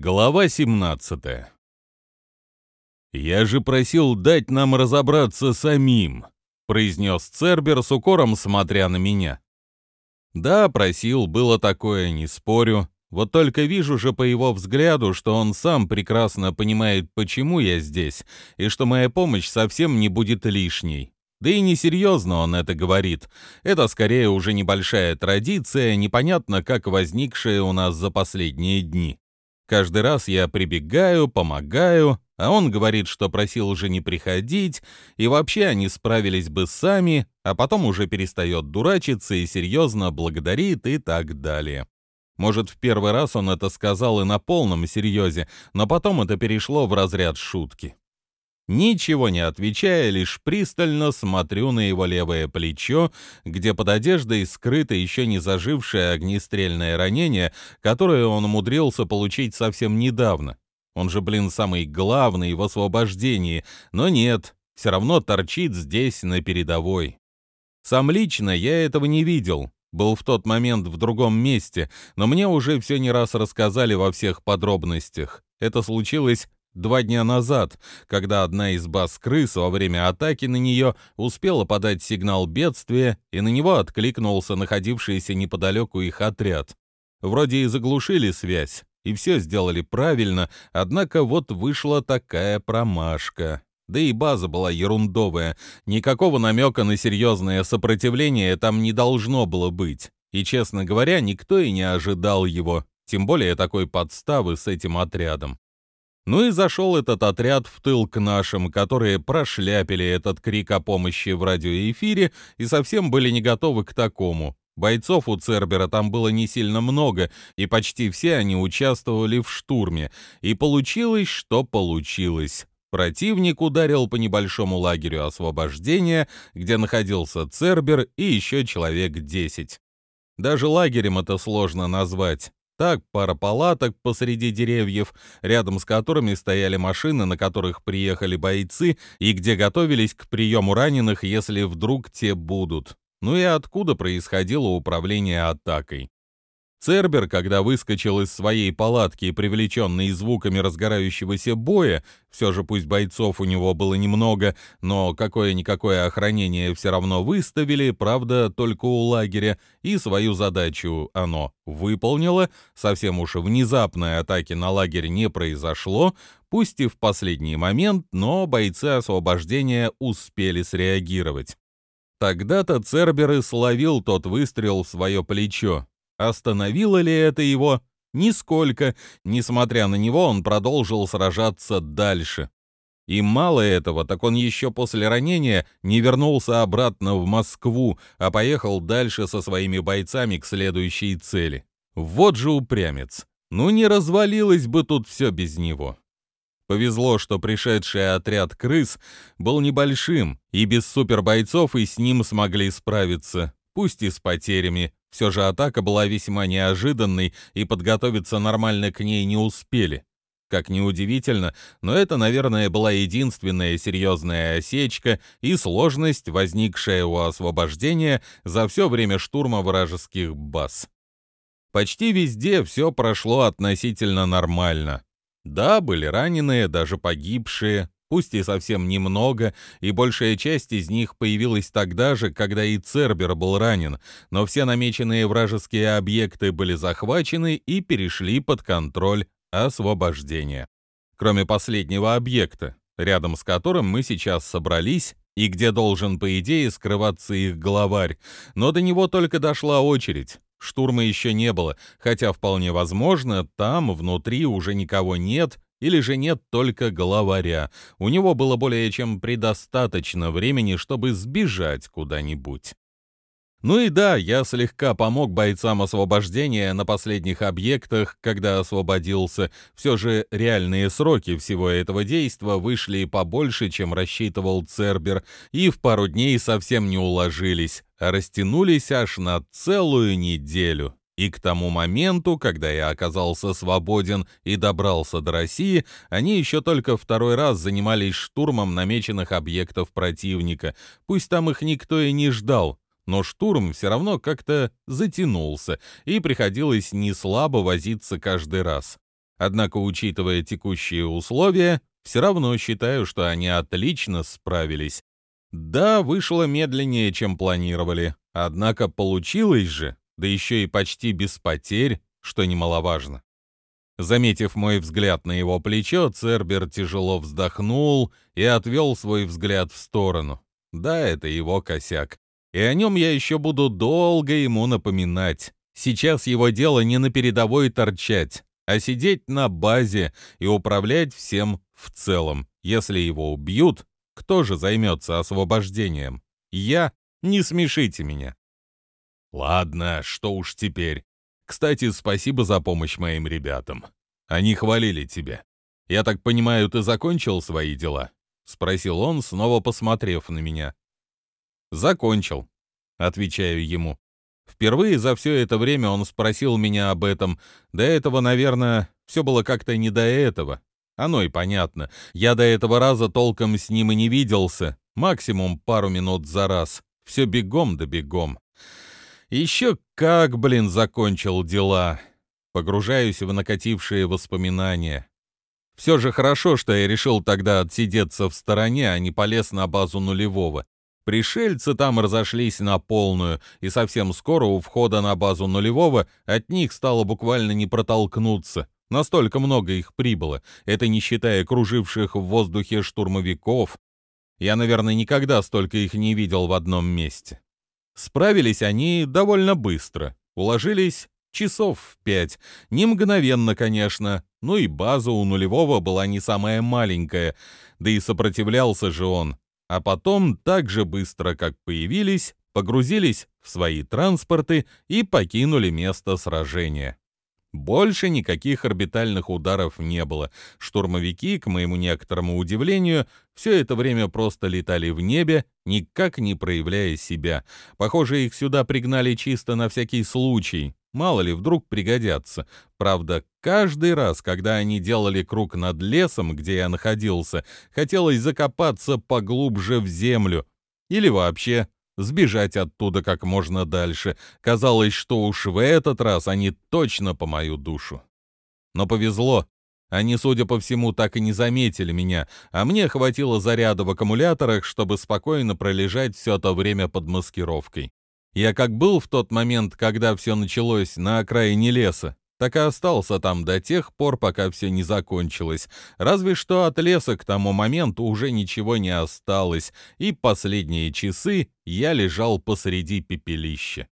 Глава 17 «Я же просил дать нам разобраться самим», — произнес Цербер с укором, смотря на меня. «Да, просил, было такое, не спорю. Вот только вижу же по его взгляду, что он сам прекрасно понимает, почему я здесь, и что моя помощь совсем не будет лишней. Да и несерьезно он это говорит. Это скорее уже небольшая традиция, непонятно как возникшая у нас за последние дни. Каждый раз я прибегаю, помогаю, а он говорит, что просил уже не приходить, и вообще они справились бы сами, а потом уже перестает дурачиться и серьезно благодарит и так далее. Может, в первый раз он это сказал и на полном серьезе, но потом это перешло в разряд шутки. Ничего не отвечая, лишь пристально смотрю на его левое плечо, где под одеждой скрыто еще не зажившее огнестрельное ранение, которое он умудрился получить совсем недавно. Он же, блин, самый главный в освобождении, но нет, все равно торчит здесь на передовой. Сам лично я этого не видел, был в тот момент в другом месте, но мне уже все не раз рассказали во всех подробностях. Это случилось два дня назад, когда одна из баз крыс во время атаки на нее успела подать сигнал бедствия, и на него откликнулся находившийся неподалеку их отряд. Вроде и заглушили связь, и все сделали правильно, однако вот вышла такая промашка. Да и база была ерундовая, никакого намека на серьезное сопротивление там не должно было быть. И, честно говоря, никто и не ожидал его, тем более такой подставы с этим отрядом. Ну и зашел этот отряд в тыл к нашим, которые прошляпили этот крик о помощи в радиоэфире и совсем были не готовы к такому. Бойцов у Цербера там было не сильно много, и почти все они участвовали в штурме. И получилось, что получилось. Противник ударил по небольшому лагерю освобождения, где находился Цербер и еще человек 10. Даже лагерем это сложно назвать. Так, пара палаток посреди деревьев, рядом с которыми стояли машины, на которых приехали бойцы, и где готовились к приему раненых, если вдруг те будут. Ну и откуда происходило управление атакой. Цербер, когда выскочил из своей палатки, привлеченный звуками разгорающегося боя, все же пусть бойцов у него было немного, но какое-никакое охранение все равно выставили, правда, только у лагеря, и свою задачу оно выполнило, совсем уж внезапной атаки на лагерь не произошло, пусть и в последний момент, но бойцы освобождения успели среагировать. Тогда-то Цербер и словил тот выстрел в свое плечо, Остановило ли это его? Нисколько. Несмотря на него, он продолжил сражаться дальше. И мало этого, так он еще после ранения не вернулся обратно в Москву, а поехал дальше со своими бойцами к следующей цели. Вот же упрямец. Ну не развалилось бы тут все без него. Повезло, что пришедший отряд крыс был небольшим, и без супербойцов и с ним смогли справиться, пусть и с потерями, все же атака была весьма неожиданной, и подготовиться нормально к ней не успели. Как ни удивительно, но это, наверное, была единственная серьезная осечка и сложность, возникшая у освобождения за все время штурма вражеских баз. Почти везде все прошло относительно нормально. Да, были раненые, даже погибшие, пусть и совсем немного, и большая часть из них появилась тогда же, когда и Цербер был ранен, но все намеченные вражеские объекты были захвачены и перешли под контроль освобождения. Кроме последнего объекта, рядом с которым мы сейчас собрались, и где должен, по идее, скрываться их главарь, но до него только дошла очередь. Штурма еще не было, хотя вполне возможно, там внутри уже никого нет, или же нет только главаря. У него было более чем предостаточно времени, чтобы сбежать куда-нибудь. Ну и да, я слегка помог бойцам освобождения на последних объектах, когда освободился. Все же реальные сроки всего этого действа вышли побольше, чем рассчитывал Цербер, и в пару дней совсем не уложились, а растянулись аж на целую неделю. И к тому моменту, когда я оказался свободен и добрался до России, они еще только второй раз занимались штурмом намеченных объектов противника. Пусть там их никто и не ждал, но штурм все равно как-то затянулся, и приходилось не слабо возиться каждый раз. Однако, учитывая текущие условия, все равно считаю, что они отлично справились. Да, вышло медленнее, чем планировали, однако получилось же, да еще и почти без потерь, что немаловажно. Заметив мой взгляд на его плечо, Цербер тяжело вздохнул и отвел свой взгляд в сторону. Да, это его косяк. И о нем я еще буду долго ему напоминать. Сейчас его дело не на передовой торчать, а сидеть на базе и управлять всем в целом. Если его убьют, кто же займется освобождением? Я? Не смешите меня. Ладно, что уж теперь. Кстати, спасибо за помощь моим ребятам. Они хвалили тебя. Я так понимаю, ты закончил свои дела? Спросил он, снова посмотрев на меня. Закончил, отвечаю ему. Впервые за все это время он спросил меня об этом. До этого, наверное, все было как-то не до этого. Оно и понятно. Я до этого раза толком с ним и не виделся. Максимум пару минут за раз. Все бегом да бегом. Еще как, блин, закончил дела. Погружаюсь в накатившие воспоминания. Все же хорошо, что я решил тогда отсидеться в стороне, а не полез на базу нулевого. Пришельцы там разошлись на полную, и совсем скоро у входа на базу нулевого от них стало буквально не протолкнуться. Настолько много их прибыло, это не считая круживших в воздухе штурмовиков. Я, наверное, никогда столько их не видел в одном месте. Справились они довольно быстро, уложились часов в пять. Не мгновенно, конечно, ну и база у нулевого была не самая маленькая, да и сопротивлялся же он а потом так же быстро, как появились, погрузились в свои транспорты и покинули место сражения. Больше никаких орбитальных ударов не было. Штурмовики, к моему некоторому удивлению, все это время просто летали в небе, никак не проявляя себя. Похоже, их сюда пригнали чисто на всякий случай. Мало ли, вдруг пригодятся. Правда, каждый раз, когда они делали круг над лесом, где я находился, хотелось закопаться поглубже в землю. Или вообще сбежать оттуда как можно дальше. Казалось, что уж в этот раз они точно по мою душу. Но повезло. Они, судя по всему, так и не заметили меня, а мне хватило заряда в аккумуляторах, чтобы спокойно пролежать все это время под маскировкой. Я как был в тот момент, когда все началось на окраине леса, так и остался там до тех пор, пока все не закончилось. Разве что от леса к тому моменту уже ничего не осталось, и последние часы я лежал посреди пепелища.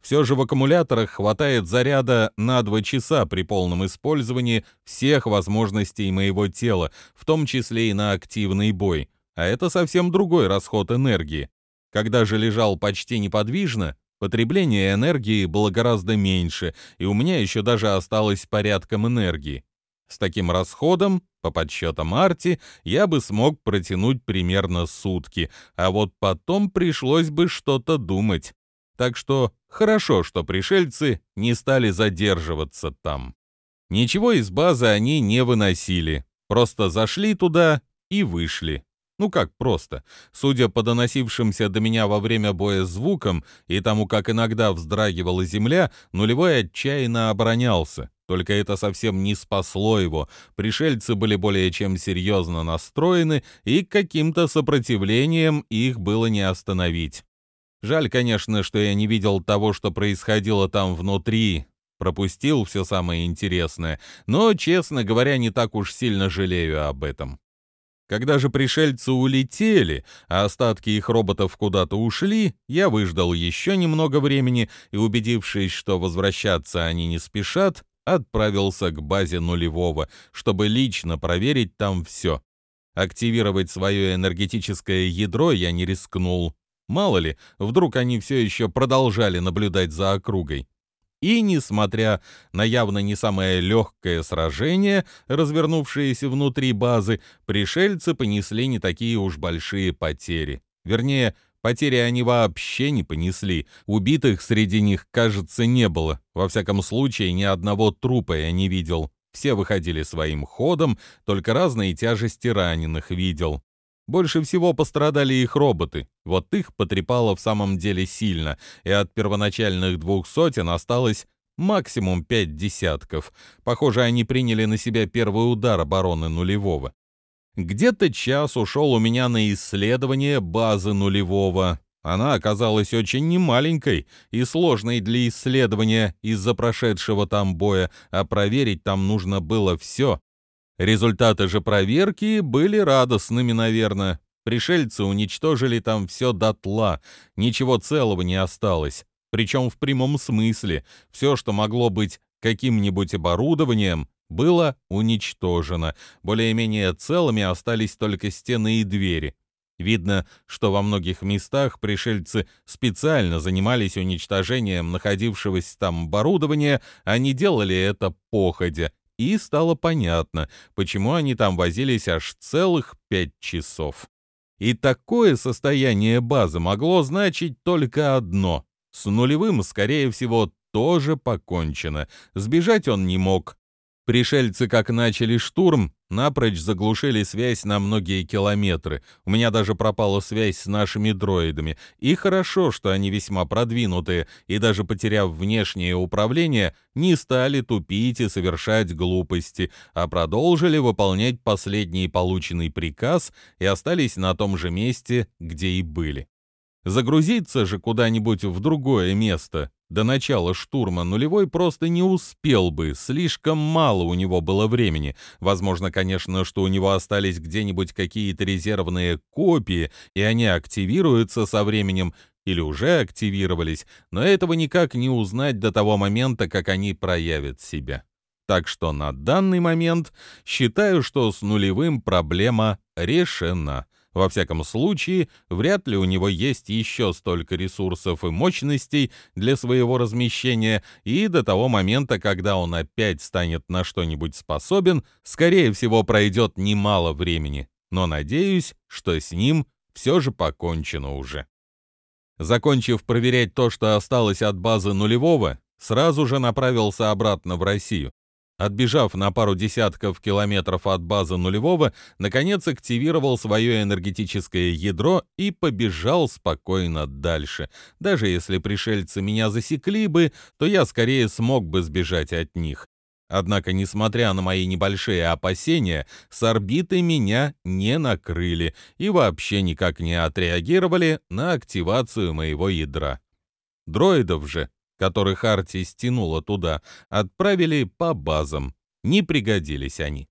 Все же в аккумуляторах хватает заряда на 2 часа при полном использовании всех возможностей моего тела, в том числе и на активный бой. А это совсем другой расход энергии. Когда же лежал почти неподвижно, потребление энергии было гораздо меньше, и у меня еще даже осталось порядком энергии. С таким расходом, по подсчетам Арти, я бы смог протянуть примерно сутки, а вот потом пришлось бы что-то думать. Так что хорошо, что пришельцы не стали задерживаться там. Ничего из базы они не выносили, просто зашли туда и вышли. Ну как просто? Судя по доносившимся до меня во время боя звукам и тому, как иногда вздрагивала земля, нулевой отчаянно оборонялся. Только это совсем не спасло его. Пришельцы были более чем серьезно настроены, и каким-то сопротивлением их было не остановить. Жаль, конечно, что я не видел того, что происходило там внутри, пропустил все самое интересное, но, честно говоря, не так уж сильно жалею об этом. Когда же пришельцы улетели, а остатки их роботов куда-то ушли, я выждал еще немного времени и, убедившись, что возвращаться они не спешат, отправился к базе нулевого, чтобы лично проверить там все. Активировать свое энергетическое ядро я не рискнул. Мало ли, вдруг они все еще продолжали наблюдать за округой. И, несмотря на явно не самое легкое сражение, развернувшееся внутри базы, пришельцы понесли не такие уж большие потери. Вернее, потери они вообще не понесли. Убитых среди них, кажется, не было. Во всяком случае, ни одного трупа я не видел. Все выходили своим ходом, только разные тяжести раненых видел. Больше всего пострадали их роботы. Вот их потрепало в самом деле сильно, и от первоначальных двух сотен осталось максимум пять десятков. Похоже, они приняли на себя первый удар обороны нулевого. Где-то час ушел у меня на исследование базы нулевого. Она оказалась очень немаленькой и сложной для исследования из-за прошедшего там боя, а проверить там нужно было все. Результаты же проверки были радостными, наверное. Пришельцы уничтожили там все дотла, ничего целого не осталось. Причем в прямом смысле. Все, что могло быть каким-нибудь оборудованием, было уничтожено. Более-менее целыми остались только стены и двери. Видно, что во многих местах пришельцы специально занимались уничтожением находившегося там оборудования, а не делали это походя, и стало понятно, почему они там возились аж целых пять часов. И такое состояние базы могло значить только одно. С нулевым, скорее всего, тоже покончено. Сбежать он не мог, Пришельцы, как начали штурм, напрочь заглушили связь на многие километры. У меня даже пропала связь с нашими дроидами. И хорошо, что они весьма продвинутые, и даже потеряв внешнее управление, не стали тупить и совершать глупости, а продолжили выполнять последний полученный приказ и остались на том же месте, где и были. Загрузиться же куда-нибудь в другое место до начала штурма нулевой просто не успел бы, слишком мало у него было времени. Возможно, конечно, что у него остались где-нибудь какие-то резервные копии, и они активируются со временем, или уже активировались, но этого никак не узнать до того момента, как они проявят себя. Так что на данный момент считаю, что с нулевым проблема решена. Во всяком случае, вряд ли у него есть еще столько ресурсов и мощностей для своего размещения, и до того момента, когда он опять станет на что-нибудь способен, скорее всего, пройдет немало времени. Но надеюсь, что с ним все же покончено уже. Закончив проверять то, что осталось от базы нулевого, сразу же направился обратно в Россию. Отбежав на пару десятков километров от базы нулевого, наконец активировал свое энергетическое ядро и побежал спокойно дальше. Даже если пришельцы меня засекли бы, то я скорее смог бы сбежать от них. Однако, несмотря на мои небольшие опасения, с орбиты меня не накрыли и вообще никак не отреагировали на активацию моего ядра. Дроидов же которых Арти стянула туда, отправили по базам. Не пригодились они.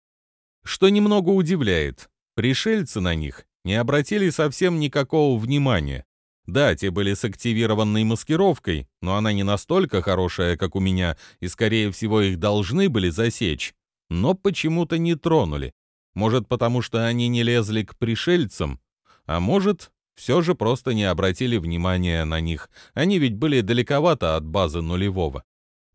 Что немного удивляет, пришельцы на них не обратили совсем никакого внимания. Да, те были с активированной маскировкой, но она не настолько хорошая, как у меня, и, скорее всего, их должны были засечь. Но почему-то не тронули. Может, потому что они не лезли к пришельцам, а может, все же просто не обратили внимания на них. Они ведь были далековато от базы нулевого.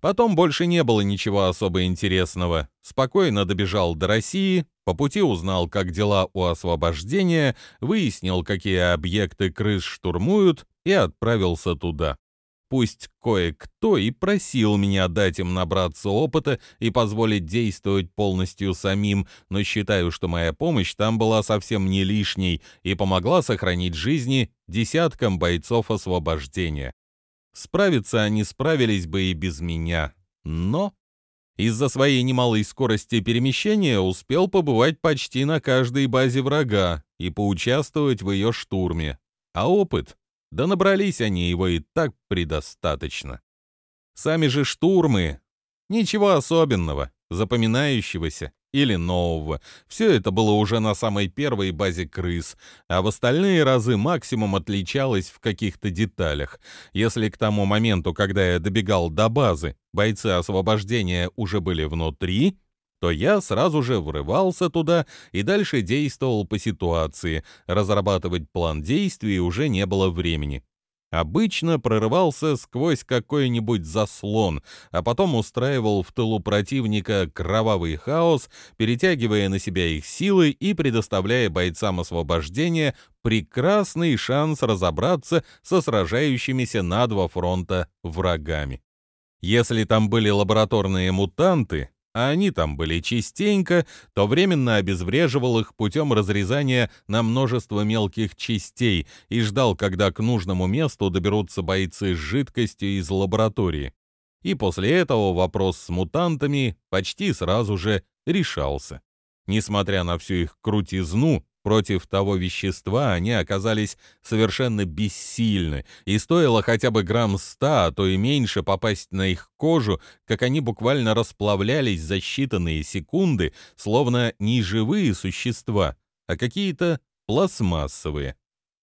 Потом больше не было ничего особо интересного. Спокойно добежал до России, по пути узнал, как дела у освобождения, выяснил, какие объекты крыс штурмуют, и отправился туда. Пусть кое-кто и просил меня дать им набраться опыта и позволить действовать полностью самим, но считаю, что моя помощь там была совсем не лишней и помогла сохранить жизни десяткам бойцов освобождения. Справиться они справились бы и без меня, но... Из-за своей немалой скорости перемещения успел побывать почти на каждой базе врага и поучаствовать в ее штурме. А опыт да набрались они его и так предостаточно. Сами же штурмы — ничего особенного, запоминающегося или нового. Все это было уже на самой первой базе крыс, а в остальные разы максимум отличалось в каких-то деталях. Если к тому моменту, когда я добегал до базы, бойцы освобождения уже были внутри, то я сразу же врывался туда и дальше действовал по ситуации. Разрабатывать план действий уже не было времени. Обычно прорывался сквозь какой-нибудь заслон, а потом устраивал в тылу противника кровавый хаос, перетягивая на себя их силы и предоставляя бойцам освобождения прекрасный шанс разобраться со сражающимися на два фронта врагами. Если там были лабораторные мутанты, а они там были частенько, то временно обезвреживал их путем разрезания на множество мелких частей и ждал, когда к нужному месту доберутся бойцы с жидкостью из лаборатории. и после этого вопрос с мутантами почти сразу же решался. Несмотря на всю их крутизну, против того вещества они оказались совершенно бессильны, и стоило хотя бы грамм ста, а то и меньше попасть на их кожу, как они буквально расплавлялись за считанные секунды, словно не живые существа, а какие-то пластмассовые.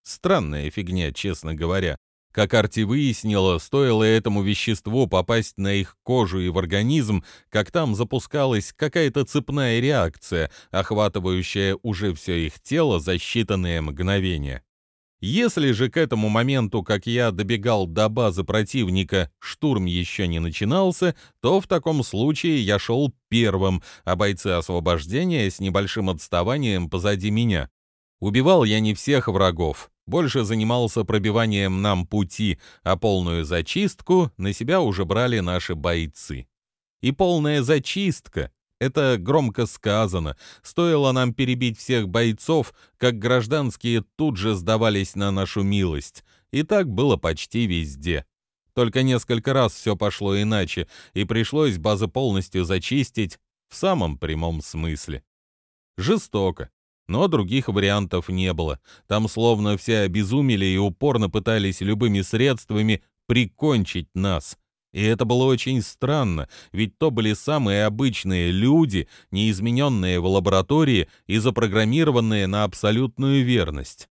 Странная фигня, честно говоря. Как Арти выяснила, стоило этому веществу попасть на их кожу и в организм, как там запускалась какая-то цепная реакция, охватывающая уже все их тело за считанные мгновения. Если же к этому моменту, как я добегал до базы противника, штурм еще не начинался, то в таком случае я шел первым, а бойцы освобождения с небольшим отставанием позади меня. Убивал я не всех врагов, больше занимался пробиванием нам пути, а полную зачистку на себя уже брали наши бойцы. И полная зачистка — это громко сказано. Стоило нам перебить всех бойцов, как гражданские тут же сдавались на нашу милость. И так было почти везде. Только несколько раз все пошло иначе, и пришлось базы полностью зачистить в самом прямом смысле. Жестоко, но других вариантов не было. Там словно все обезумели и упорно пытались любыми средствами прикончить нас. И это было очень странно, ведь то были самые обычные люди, неизмененные в лаборатории и запрограммированные на абсолютную верность.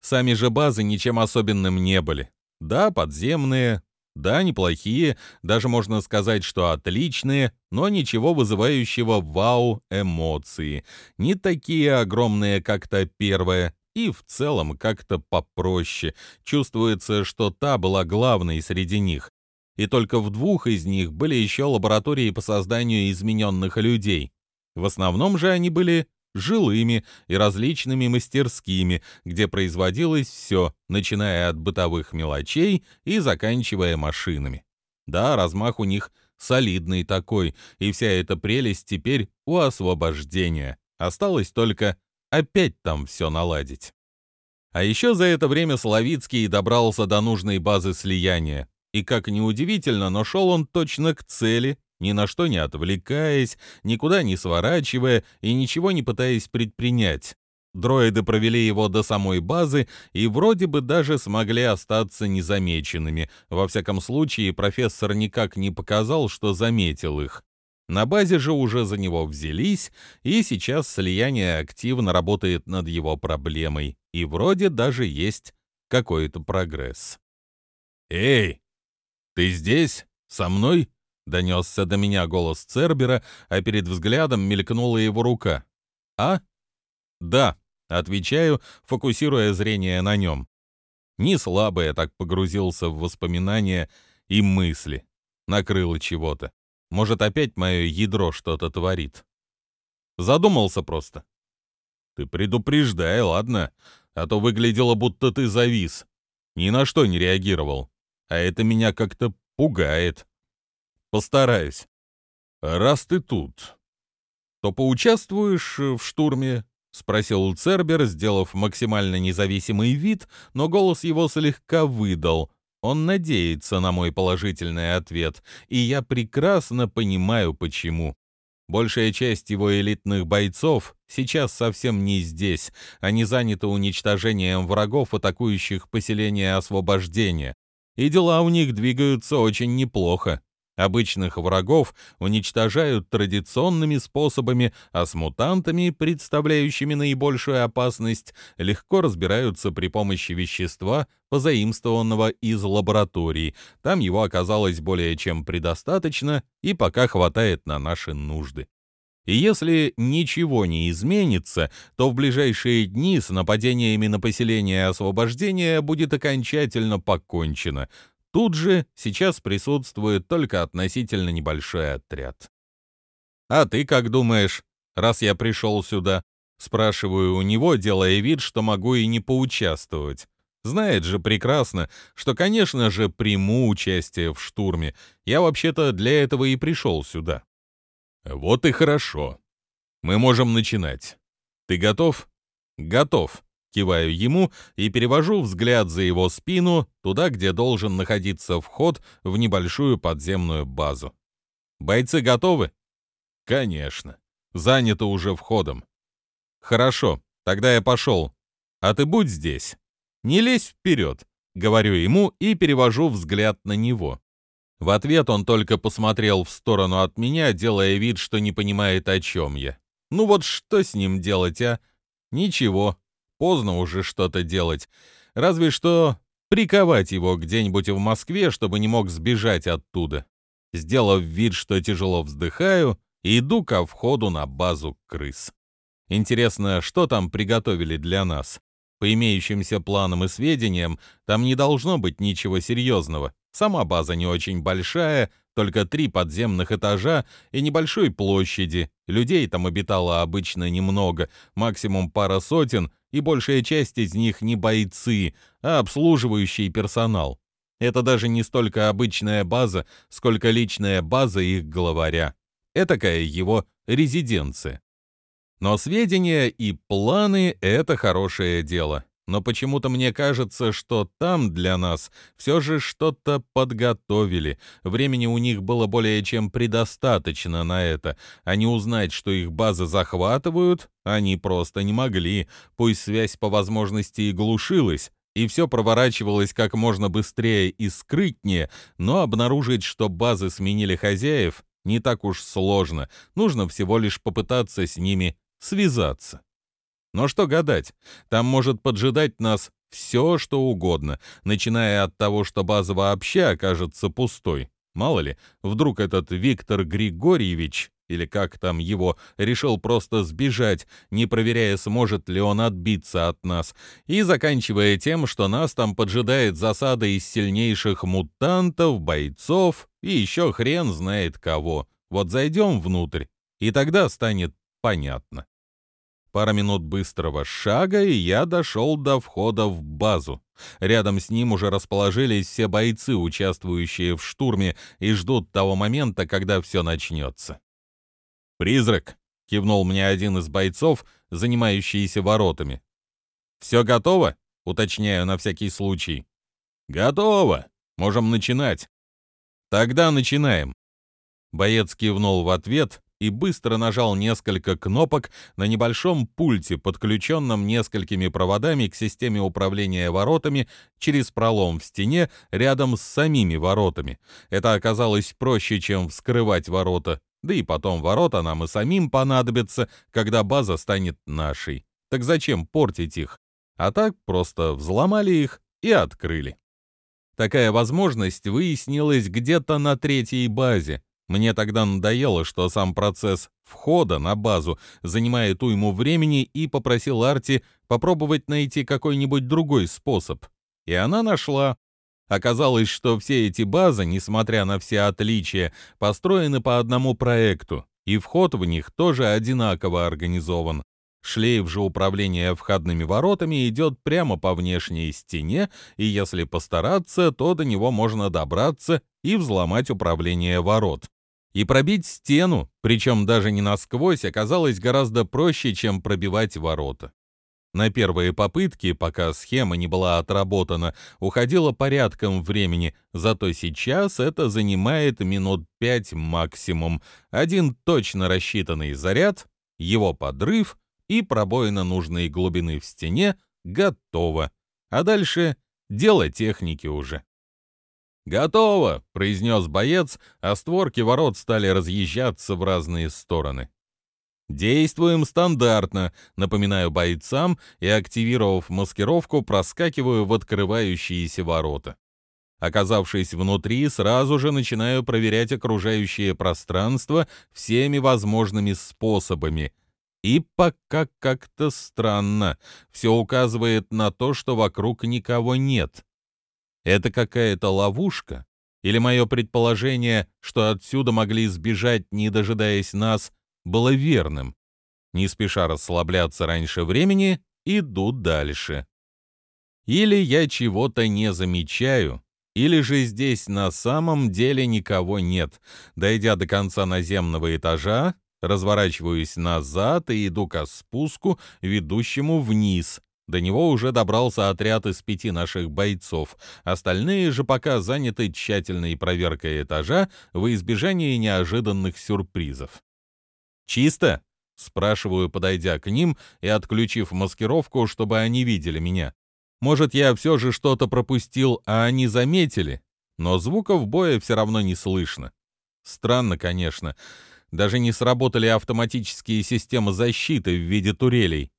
Сами же базы ничем особенным не были. Да, подземные, да, неплохие, даже можно сказать, что отличные, но ничего вызывающего вау эмоции. Не такие огромные, как та первая, и в целом как-то попроще. Чувствуется, что та была главной среди них. И только в двух из них были еще лаборатории по созданию измененных людей. В основном же они были жилыми и различными мастерскими, где производилось все, начиная от бытовых мелочей и заканчивая машинами. Да, размах у них солидный такой, и вся эта прелесть теперь у освобождения. Осталось только опять там все наладить. А еще за это время Соловицкий добрался до нужной базы слияния. И, как ни удивительно, но шел он точно к цели, ни на что не отвлекаясь, никуда не сворачивая и ничего не пытаясь предпринять. Дроиды провели его до самой базы и вроде бы даже смогли остаться незамеченными. Во всяком случае, профессор никак не показал, что заметил их. На базе же уже за него взялись, и сейчас слияние активно работает над его проблемой, и вроде даже есть какой-то прогресс. «Эй, ты здесь? Со мной?» Донесся до меня голос Цербера, а перед взглядом мелькнула его рука. «А?» «Да», — отвечаю, фокусируя зрение на нем. Не слабо я так погрузился в воспоминания и мысли. Накрыло чего-то. Может, опять мое ядро что-то творит. Задумался просто. Ты предупреждай, ладно? А то выглядело, будто ты завис. Ни на что не реагировал. А это меня как-то пугает. Постараюсь. Раз ты тут, то поучаствуешь в штурме? Спросил Цербер, сделав максимально независимый вид, но голос его слегка выдал. Он надеется на мой положительный ответ, и я прекрасно понимаю, почему. Большая часть его элитных бойцов сейчас совсем не здесь. Они заняты уничтожением врагов, атакующих поселение освобождения. И дела у них двигаются очень неплохо. Обычных врагов уничтожают традиционными способами, а с мутантами, представляющими наибольшую опасность, легко разбираются при помощи вещества, позаимствованного из лаборатории. Там его оказалось более чем предостаточно и пока хватает на наши нужды. И если ничего не изменится, то в ближайшие дни с нападениями на поселение освобождения будет окончательно покончено. Тут же сейчас присутствует только относительно небольшой отряд. «А ты как думаешь, раз я пришел сюда?» Спрашиваю у него, делая вид, что могу и не поучаствовать. Знает же прекрасно, что, конечно же, приму участие в штурме. Я вообще-то для этого и пришел сюда. Вот и хорошо. Мы можем начинать. Ты готов? Готов, Киваю ему и перевожу взгляд за его спину, туда, где должен находиться вход в небольшую подземную базу. Бойцы готовы? Конечно. Занято уже входом. Хорошо, тогда я пошел. А ты будь здесь. Не лезь вперед, говорю ему и перевожу взгляд на него. В ответ он только посмотрел в сторону от меня, делая вид, что не понимает, о чем я. Ну вот что с ним делать, а? Ничего, поздно уже что-то делать. Разве что приковать его где-нибудь в Москве, чтобы не мог сбежать оттуда. Сделав вид, что тяжело вздыхаю, иду ко входу на базу крыс. Интересно, что там приготовили для нас? По имеющимся планам и сведениям, там не должно быть ничего серьезного. Сама база не очень большая, только три подземных этажа и небольшой площади. Людей там обитало обычно немного, максимум пара сотен, и большая часть из них не бойцы, а обслуживающий персонал. Это даже не столько обычная база, сколько личная база их главаря. Этакая его резиденция. Но сведения и планы — это хорошее дело но почему-то мне кажется, что там для нас все же что-то подготовили. Времени у них было более чем предостаточно на это, а не узнать, что их базы захватывают, они просто не могли, пусть связь по возможности и глушилась, и все проворачивалось как можно быстрее и скрытнее, но обнаружить, что базы сменили хозяев, не так уж сложно, нужно всего лишь попытаться с ними связаться. Но что гадать, там может поджидать нас все, что угодно, начиная от того, что база вообще окажется пустой. Мало ли, вдруг этот Виктор Григорьевич, или как там его, решил просто сбежать, не проверяя, сможет ли он отбиться от нас, и заканчивая тем, что нас там поджидает засада из сильнейших мутантов, бойцов и еще хрен знает кого. Вот зайдем внутрь, и тогда станет понятно. Пара минут быстрого шага, и я дошел до входа в базу. Рядом с ним уже расположились все бойцы, участвующие в штурме, и ждут того момента, когда все начнется. «Призрак!» — кивнул мне один из бойцов, занимающийся воротами. «Все готово?» — уточняю на всякий случай. «Готово! Можем начинать!» «Тогда начинаем!» Боец кивнул в ответ, и быстро нажал несколько кнопок на небольшом пульте, подключенном несколькими проводами к системе управления воротами через пролом в стене рядом с самими воротами. Это оказалось проще, чем вскрывать ворота, да и потом ворота нам и самим понадобятся, когда база станет нашей. Так зачем портить их? А так просто взломали их и открыли. Такая возможность выяснилась где-то на третьей базе, мне тогда надоело, что сам процесс входа на базу занимает уйму времени и попросил Арти попробовать найти какой-нибудь другой способ. И она нашла. Оказалось, что все эти базы, несмотря на все отличия, построены по одному проекту, и вход в них тоже одинаково организован. Шлейф же управления входными воротами идет прямо по внешней стене, и если постараться, то до него можно добраться и взломать управление ворот. И пробить стену, причем даже не насквозь, оказалось гораздо проще, чем пробивать ворота. На первые попытки, пока схема не была отработана, уходило порядком времени, зато сейчас это занимает минут пять максимум. Один точно рассчитанный заряд, его подрыв и пробоина нужной глубины в стене готово. А дальше дело техники уже. «Готово!» — произнес боец, а створки ворот стали разъезжаться в разные стороны. «Действуем стандартно», — напоминаю бойцам и, активировав маскировку, проскакиваю в открывающиеся ворота. Оказавшись внутри, сразу же начинаю проверять окружающее пространство всеми возможными способами. И пока как-то странно. Все указывает на то, что вокруг никого нет. Это какая-то ловушка? Или мое предположение, что отсюда могли сбежать, не дожидаясь нас, было верным? Не спеша расслабляться раньше времени, иду дальше. Или я чего-то не замечаю, или же здесь на самом деле никого нет. Дойдя до конца наземного этажа, разворачиваюсь назад и иду к спуску, ведущему вниз, До него уже добрался отряд из пяти наших бойцов. Остальные же пока заняты тщательной проверкой этажа во избежание неожиданных сюрпризов. «Чисто?» — спрашиваю, подойдя к ним и отключив маскировку, чтобы они видели меня. Может, я все же что-то пропустил, а они заметили? Но звуков боя все равно не слышно. Странно, конечно. Даже не сработали автоматические системы защиты в виде турелей.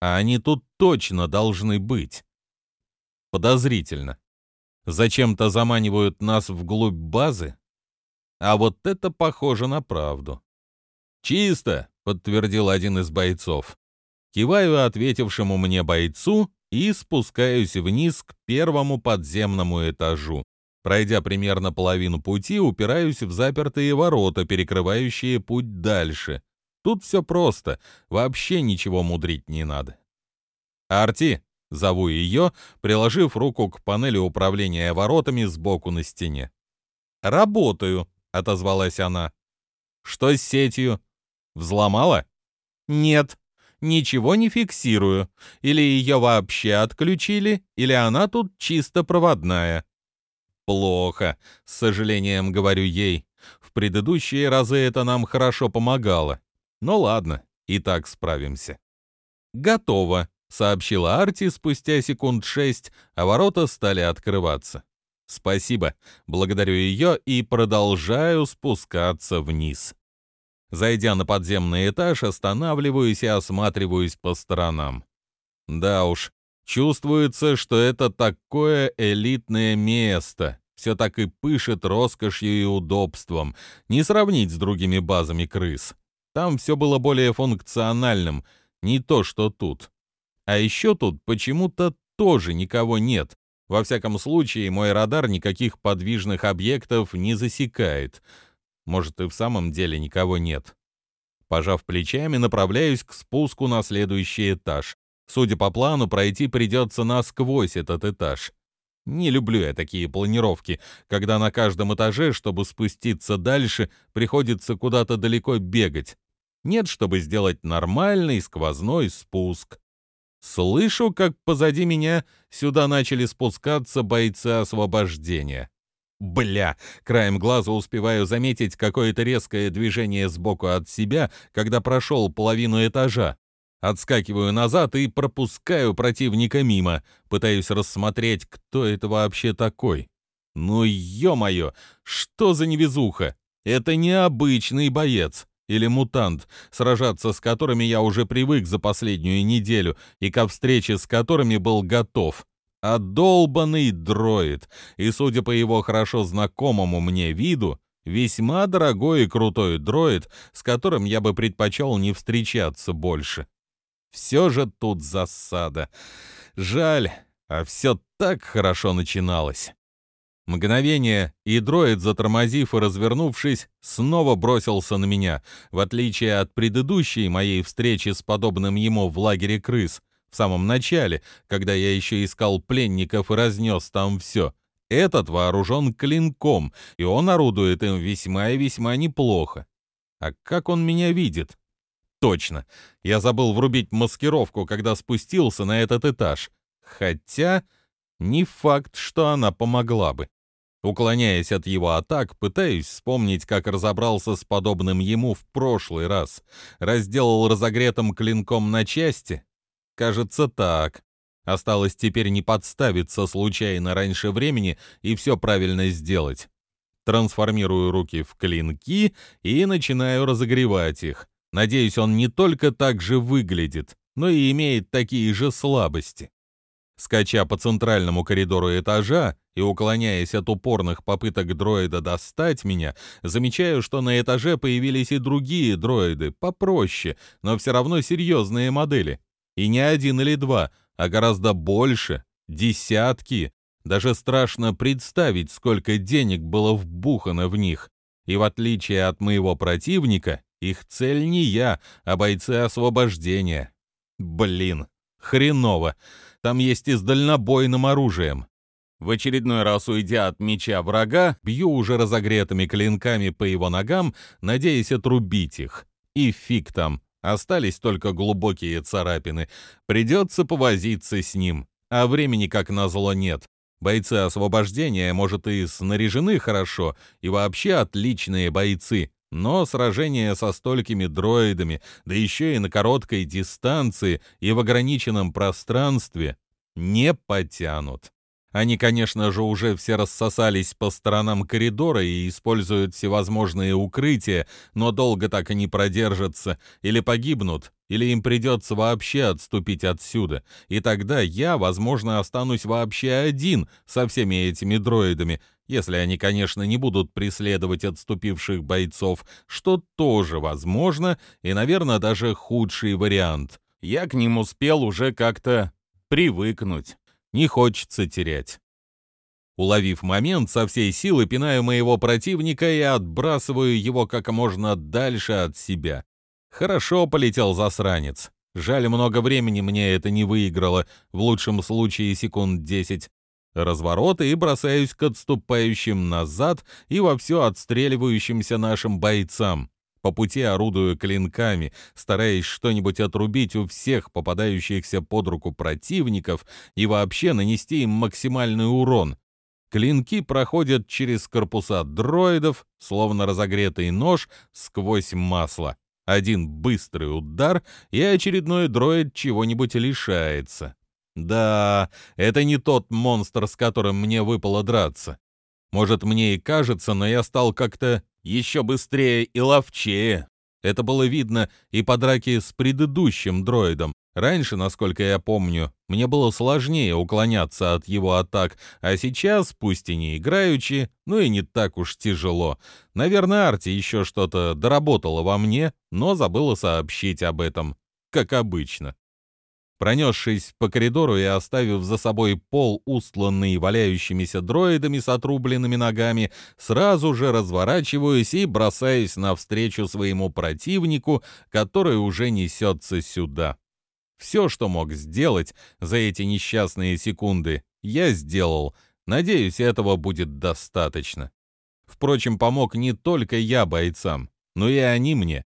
А они тут точно должны быть. Подозрительно. Зачем-то заманивают нас вглубь базы? А вот это похоже на правду. «Чисто!» — подтвердил один из бойцов. Киваю ответившему мне бойцу и спускаюсь вниз к первому подземному этажу. Пройдя примерно половину пути, упираюсь в запертые ворота, перекрывающие путь дальше. Тут все просто, вообще ничего мудрить не надо. «Арти!» — зову ее, приложив руку к панели управления воротами сбоку на стене. «Работаю», — отозвалась она. «Что с сетью? Взломала?» «Нет, ничего не фиксирую. Или ее вообще отключили, или она тут чисто проводная». «Плохо», — с сожалением говорю ей. «В предыдущие разы это нам хорошо помогало. Но ладно, и так справимся». «Готово», — сообщила Арти спустя секунд шесть, а ворота стали открываться. «Спасибо», благодарю ее и продолжаю спускаться вниз. Зайдя на подземный этаж, останавливаюсь и осматриваюсь по сторонам. Да уж, чувствуется, что это такое элитное место. Все так и пышет роскошью и удобством. Не сравнить с другими базами крыс. Там все было более функциональным, не то что тут. А еще тут почему-то тоже никого нет. Во всяком случае, мой радар никаких подвижных объектов не засекает — может, и в самом деле никого нет. Пожав плечами, направляюсь к спуску на следующий этаж. Судя по плану, пройти придется насквозь этот этаж. Не люблю я такие планировки, когда на каждом этаже, чтобы спуститься дальше, приходится куда-то далеко бегать. Нет, чтобы сделать нормальный сквозной спуск. Слышу, как позади меня сюда начали спускаться бойцы освобождения. Бля! Краем глаза успеваю заметить какое-то резкое движение сбоку от себя, когда прошел половину этажа. Отскакиваю назад и пропускаю противника мимо, пытаюсь рассмотреть, кто это вообще такой. Ну ё-моё, что за невезуха? Это необычный боец или мутант, сражаться с которыми я уже привык за последнюю неделю и ко встрече с которыми был готов а долбанный дроид, и, судя по его хорошо знакомому мне виду, весьма дорогой и крутой дроид, с которым я бы предпочел не встречаться больше. Все же тут засада. Жаль, а все так хорошо начиналось. Мгновение, и дроид, затормозив и развернувшись, снова бросился на меня, в отличие от предыдущей моей встречи с подобным ему в лагере крыс, в самом начале, когда я еще искал пленников и разнес там все. Этот вооружен клинком, и он орудует им весьма и весьма неплохо. А как он меня видит? Точно, я забыл врубить маскировку, когда спустился на этот этаж. Хотя не факт, что она помогла бы. Уклоняясь от его атак, пытаюсь вспомнить, как разобрался с подобным ему в прошлый раз. Разделал разогретым клинком на части, Кажется, так. Осталось теперь не подставиться случайно раньше времени и все правильно сделать. Трансформирую руки в клинки и начинаю разогревать их. Надеюсь, он не только так же выглядит, но и имеет такие же слабости. Скача по центральному коридору этажа и уклоняясь от упорных попыток дроида достать меня, замечаю, что на этаже появились и другие дроиды, попроще, но все равно серьезные модели. И не один или два, а гораздо больше, десятки. Даже страшно представить, сколько денег было вбухано в них. И в отличие от моего противника, их цель не я, а бойцы освобождения. Блин, хреново. Там есть и с дальнобойным оружием. В очередной раз уйдя от меча врага, бью уже разогретыми клинками по его ногам, надеясь отрубить их. И фиг там, Остались только глубокие царапины. Придется повозиться с ним. А времени, как назло, нет. Бойцы освобождения, может, и снаряжены хорошо, и вообще отличные бойцы, но сражение со столькими дроидами, да еще и на короткой дистанции и в ограниченном пространстве, не потянут. Они, конечно же, уже все рассосались по сторонам коридора и используют всевозможные укрытия, но долго так и не продержатся, или погибнут, или им придется вообще отступить отсюда. И тогда я, возможно, останусь вообще один со всеми этими дроидами, если они, конечно, не будут преследовать отступивших бойцов, что тоже возможно и, наверное, даже худший вариант. Я к ним успел уже как-то привыкнуть. Не хочется терять. Уловив момент, со всей силы пинаю моего противника и отбрасываю его как можно дальше от себя. Хорошо полетел засранец. Жаль, много времени мне это не выиграло, в лучшем случае секунд десять. Развороты и бросаюсь к отступающим назад и во все отстреливающимся нашим бойцам. По пути орудую клинками, стараясь что-нибудь отрубить у всех попадающихся под руку противников и вообще нанести им максимальный урон. Клинки проходят через корпуса дроидов, словно разогретый нож сквозь масло. Один быстрый удар, и очередной дроид чего-нибудь лишается. Да, это не тот монстр, с которым мне выпало драться. Может, мне и кажется, но я стал как-то еще быстрее и ловчее. Это было видно и по драке с предыдущим дроидом. Раньше, насколько я помню, мне было сложнее уклоняться от его атак, а сейчас, пусть и не играючи, но и не так уж тяжело. Наверное, Арти еще что-то доработала во мне, но забыла сообщить об этом, как обычно. Пронесшись по коридору и оставив за собой пол, устланный валяющимися дроидами с отрубленными ногами, сразу же разворачиваюсь и бросаюсь навстречу своему противнику, который уже несется сюда. Все, что мог сделать за эти несчастные секунды, я сделал. Надеюсь, этого будет достаточно. Впрочем, помог не только я бойцам, но и они мне.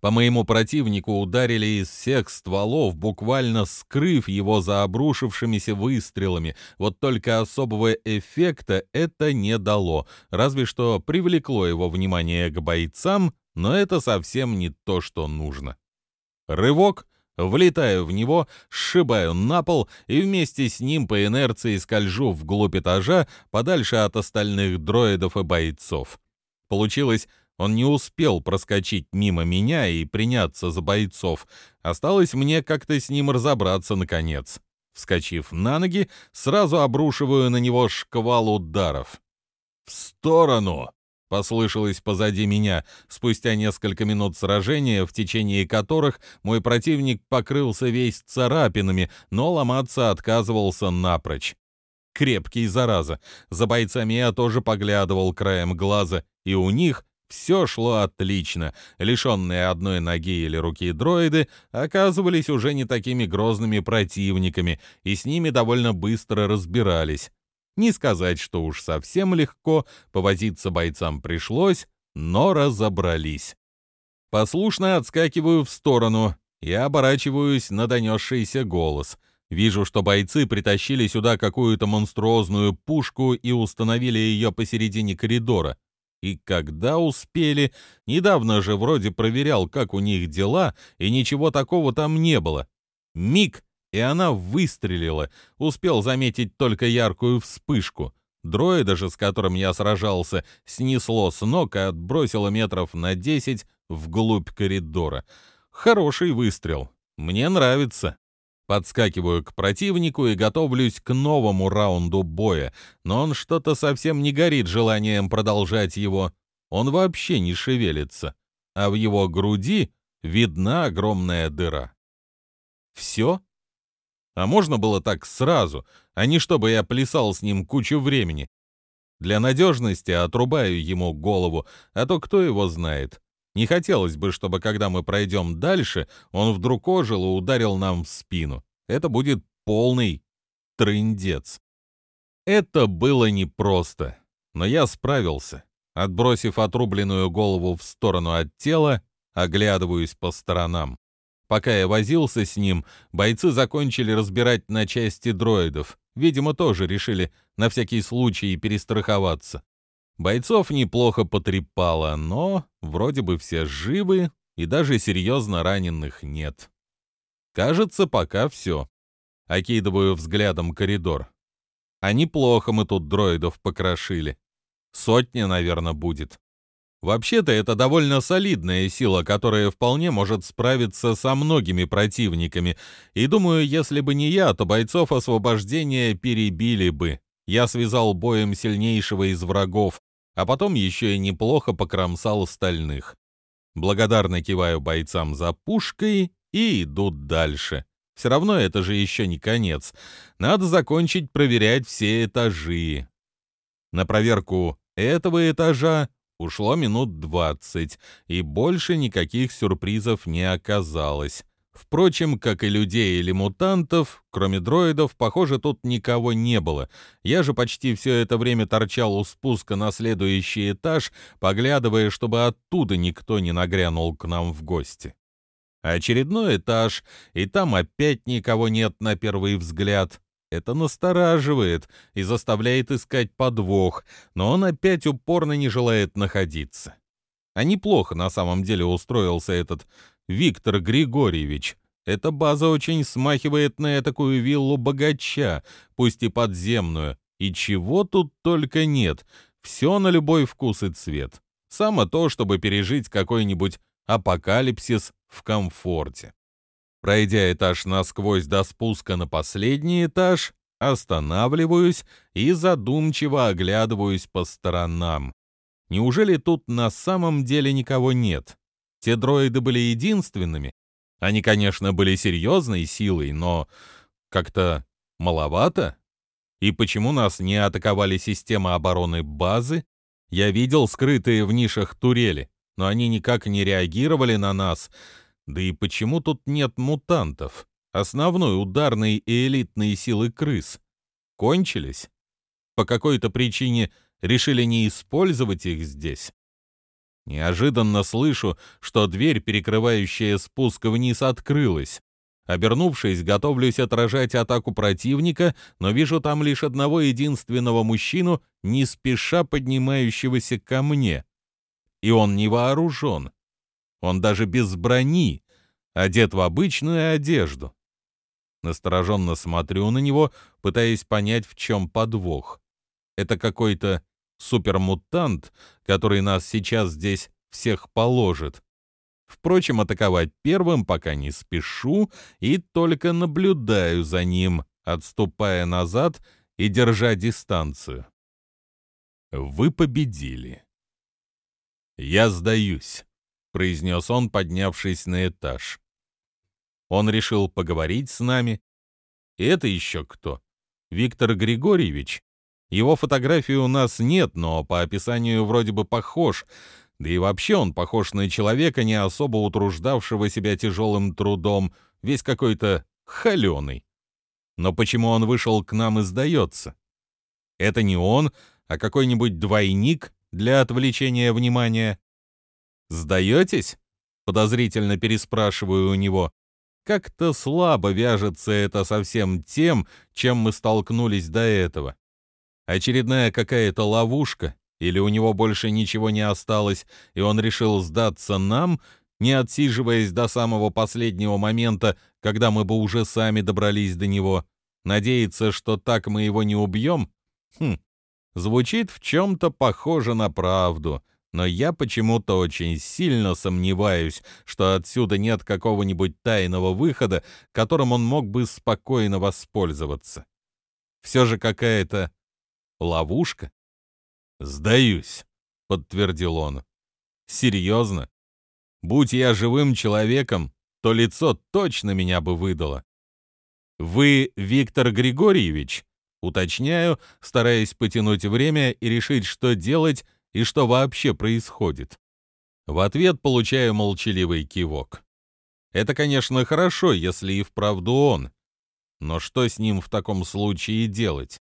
По моему противнику ударили из всех стволов, буквально скрыв его за обрушившимися выстрелами. Вот только особого эффекта это не дало, разве что привлекло его внимание к бойцам, но это совсем не то, что нужно. Рывок, влетаю в него, сшибаю на пол и вместе с ним по инерции скольжу вглубь этажа, подальше от остальных дроидов и бойцов. Получилось он не успел проскочить мимо меня и приняться за бойцов. Осталось мне как-то с ним разобраться наконец. Вскочив на ноги, сразу обрушиваю на него шквал ударов. «В сторону!» — послышалось позади меня, спустя несколько минут сражения, в течение которых мой противник покрылся весь царапинами, но ломаться отказывался напрочь. Крепкий, зараза. За бойцами я тоже поглядывал краем глаза, и у них все шло отлично. Лишенные одной ноги или руки дроиды оказывались уже не такими грозными противниками, и с ними довольно быстро разбирались. Не сказать, что уж совсем легко, повозиться бойцам пришлось, но разобрались. Послушно отскакиваю в сторону и оборачиваюсь на донесшийся голос. Вижу, что бойцы притащили сюда какую-то монструозную пушку и установили ее посередине коридора. И когда успели? Недавно же вроде проверял, как у них дела, и ничего такого там не было. Миг, и она выстрелила. Успел заметить только яркую вспышку. Дроида же, с которым я сражался, снесло с ног и отбросило метров на десять вглубь коридора. Хороший выстрел. Мне нравится. Подскакиваю к противнику и готовлюсь к новому раунду боя, но он что-то совсем не горит желанием продолжать его. Он вообще не шевелится, а в его груди видна огромная дыра. Все? А можно было так сразу, а не чтобы я плясал с ним кучу времени. Для надежности отрубаю ему голову, а то кто его знает. Не хотелось бы, чтобы когда мы пройдем дальше, он вдруг ожил и ударил нам в спину. Это будет полный трындец. Это было непросто, но я справился. Отбросив отрубленную голову в сторону от тела, оглядываюсь по сторонам. Пока я возился с ним, бойцы закончили разбирать на части дроидов. Видимо, тоже решили на всякий случай перестраховаться. Бойцов неплохо потрепало, но вроде бы все живы и даже серьезно раненых нет. Кажется, пока все. Окидываю взглядом коридор. А неплохо мы тут дроидов покрошили. Сотня, наверное, будет. Вообще-то это довольно солидная сила, которая вполне может справиться со многими противниками. И думаю, если бы не я, то бойцов освобождения перебили бы. Я связал боем сильнейшего из врагов, а потом еще и неплохо покромсал остальных. Благодарно киваю бойцам за пушкой и идут дальше. Все равно это же еще не конец. Надо закончить проверять все этажи. На проверку этого этажа ушло минут двадцать, и больше никаких сюрпризов не оказалось. Впрочем, как и людей или мутантов, кроме дроидов, похоже, тут никого не было. Я же почти все это время торчал у спуска на следующий этаж, поглядывая, чтобы оттуда никто не нагрянул к нам в гости. Очередной этаж, и там опять никого нет на первый взгляд. Это настораживает и заставляет искать подвох, но он опять упорно не желает находиться. А неплохо на самом деле устроился этот Виктор Григорьевич. Эта база очень смахивает на такую виллу богача, пусть и подземную. И чего тут только нет. Все на любой вкус и цвет. Само то, чтобы пережить какой-нибудь апокалипсис в комфорте. Пройдя этаж насквозь до спуска на последний этаж, останавливаюсь и задумчиво оглядываюсь по сторонам. Неужели тут на самом деле никого нет? Те дроиды были единственными. Они, конечно, были серьезной силой, но как-то маловато. И почему нас не атаковали системы обороны базы? Я видел скрытые в нишах турели, но они никак не реагировали на нас, да и почему тут нет мутантов? Основной ударной и элитной силы крыс. Кончились? По какой-то причине решили не использовать их здесь? Неожиданно слышу, что дверь, перекрывающая спуск вниз, открылась. Обернувшись, готовлюсь отражать атаку противника, но вижу там лишь одного единственного мужчину, не спеша поднимающегося ко мне. И он не вооружен. Он даже без брони, одет в обычную одежду. Настороженно смотрю на него, пытаясь понять, в чем подвох. Это какой-то супермутант, который нас сейчас здесь всех положит. Впрочем, атаковать первым пока не спешу и только наблюдаю за ним, отступая назад и держа дистанцию. Вы победили. Я сдаюсь. — произнес он, поднявшись на этаж. Он решил поговорить с нами. Это еще кто? Виктор Григорьевич? Его фотографии у нас нет, но по описанию вроде бы похож. Да и вообще он похож на человека, не особо утруждавшего себя тяжелым трудом, весь какой-то холеный. Но почему он вышел к нам и сдается? Это не он, а какой-нибудь двойник для отвлечения внимания. «Сдаетесь?» — подозрительно переспрашиваю у него. Как-то слабо вяжется это со всем тем, чем мы столкнулись до этого. Очередная какая-то ловушка, или у него больше ничего не осталось, и он решил сдаться нам, не отсиживаясь до самого последнего момента, когда мы бы уже сами добрались до него. Надеяться, что так мы его не убьем? Хм, звучит в чем-то похоже на правду но я почему-то очень сильно сомневаюсь, что отсюда нет какого-нибудь тайного выхода, которым он мог бы спокойно воспользоваться. Все же какая-то ловушка. «Сдаюсь», — подтвердил он. «Серьезно? Будь я живым человеком, то лицо точно меня бы выдало. Вы Виктор Григорьевич?» Уточняю, стараясь потянуть время и решить, что делать, и что вообще происходит. В ответ получаю молчаливый кивок. Это, конечно, хорошо, если и вправду он. Но что с ним в таком случае делать?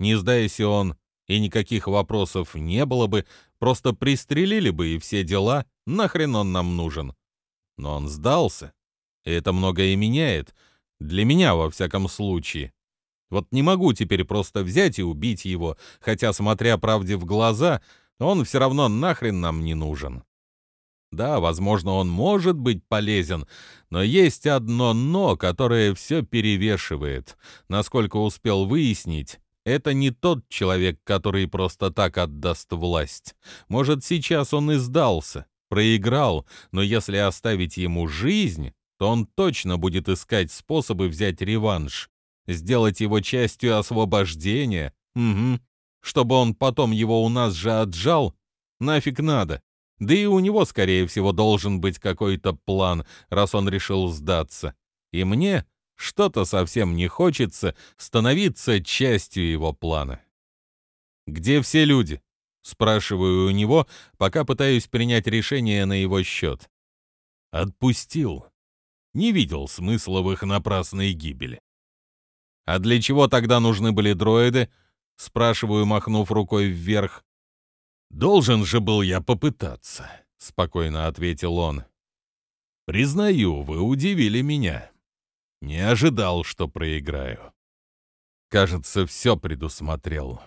Не сдайся он, и никаких вопросов не было бы, просто пристрелили бы и все дела, нахрен он нам нужен. Но он сдался. И это многое меняет. Для меня, во всяком случае. Вот не могу теперь просто взять и убить его, хотя, смотря правде в глаза, он все равно нахрен нам не нужен. Да, возможно, он может быть полезен, но есть одно «но», которое все перевешивает. Насколько успел выяснить, это не тот человек, который просто так отдаст власть. Может, сейчас он и сдался, проиграл, но если оставить ему жизнь, то он точно будет искать способы взять реванш, сделать его частью освобождения, угу, чтобы он потом его у нас же отжал, нафиг надо. Да и у него, скорее всего, должен быть какой-то план, раз он решил сдаться. И мне что-то совсем не хочется становиться частью его плана. «Где все люди?» — спрашиваю у него, пока пытаюсь принять решение на его счет. «Отпустил. Не видел смысла в их напрасной гибели». «А для чего тогда нужны были дроиды?» — спрашиваю, махнув рукой вверх. «Должен же был я попытаться», — спокойно ответил он. «Признаю, вы удивили меня. Не ожидал, что проиграю. Кажется, все предусмотрел.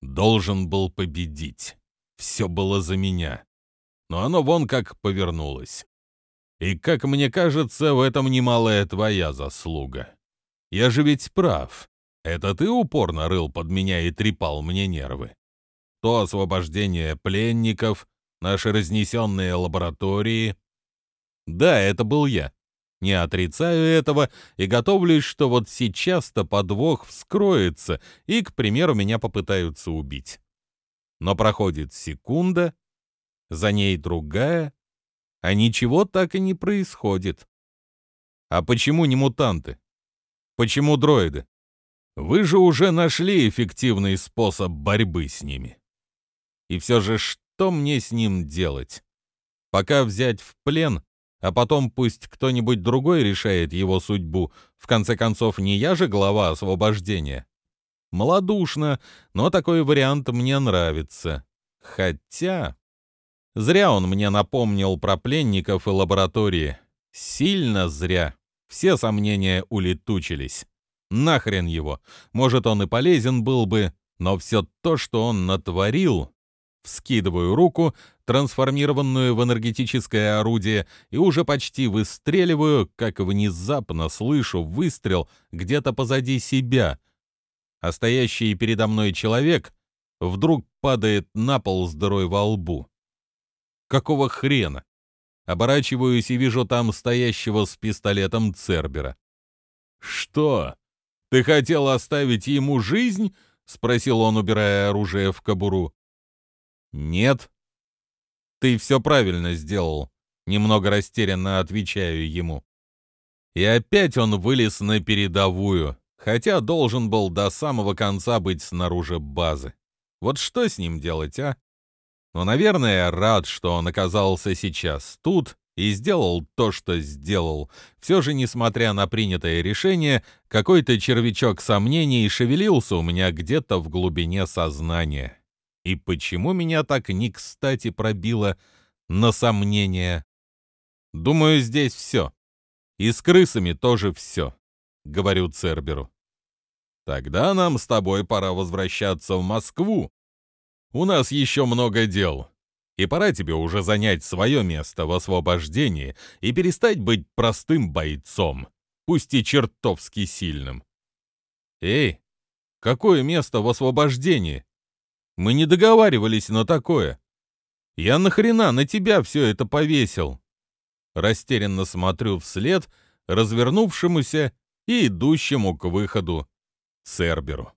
Должен был победить. Все было за меня. Но оно вон как повернулось. И, как мне кажется, в этом немалая твоя заслуга. Я же ведь прав. Это ты упорно рыл под меня и трепал мне нервы то освобождение пленников, наши разнесенные лаборатории. Да, это был я. Не отрицаю этого и готовлюсь, что вот сейчас-то подвох вскроется, и, к примеру, меня попытаются убить. Но проходит секунда, за ней другая, а ничего так и не происходит. А почему не мутанты? Почему дроиды? Вы же уже нашли эффективный способ борьбы с ними. И все же что мне с ним делать? Пока взять в плен, а потом пусть кто-нибудь другой решает его судьбу. В конце концов, не я же глава освобождения. Молодушно, но такой вариант мне нравится. Хотя... Зря он мне напомнил про пленников и лаборатории. Сильно зря. Все сомнения улетучились. Нахрен его. Может, он и полезен был бы, но все то, что он натворил, Вскидываю руку, трансформированную в энергетическое орудие, и уже почти выстреливаю, как внезапно слышу выстрел где-то позади себя. А стоящий передо мной человек вдруг падает на пол с дырой во лбу. Какого хрена? Оборачиваюсь и вижу там стоящего с пистолетом Цербера. «Что? Ты хотел оставить ему жизнь?» — спросил он, убирая оружие в кобуру. «Нет». «Ты все правильно сделал», — немного растерянно отвечаю ему. И опять он вылез на передовую, хотя должен был до самого конца быть снаружи базы. Вот что с ним делать, а? Но, наверное, рад, что он оказался сейчас тут и сделал то, что сделал. Все же, несмотря на принятое решение, какой-то червячок сомнений шевелился у меня где-то в глубине сознания. И почему меня так не кстати пробило на сомнение? Думаю, здесь все. И с крысами тоже все, говорю Церберу. Тогда нам с тобой пора возвращаться в Москву. У нас еще много дел. И пора тебе уже занять свое место в освобождении и перестать быть простым бойцом, пусть и чертовски сильным. Эй, какое место в освобождении? Мы не договаривались на такое. Я нахрена на тебя все это повесил? Растерянно смотрю вслед развернувшемуся и идущему к выходу Церберу.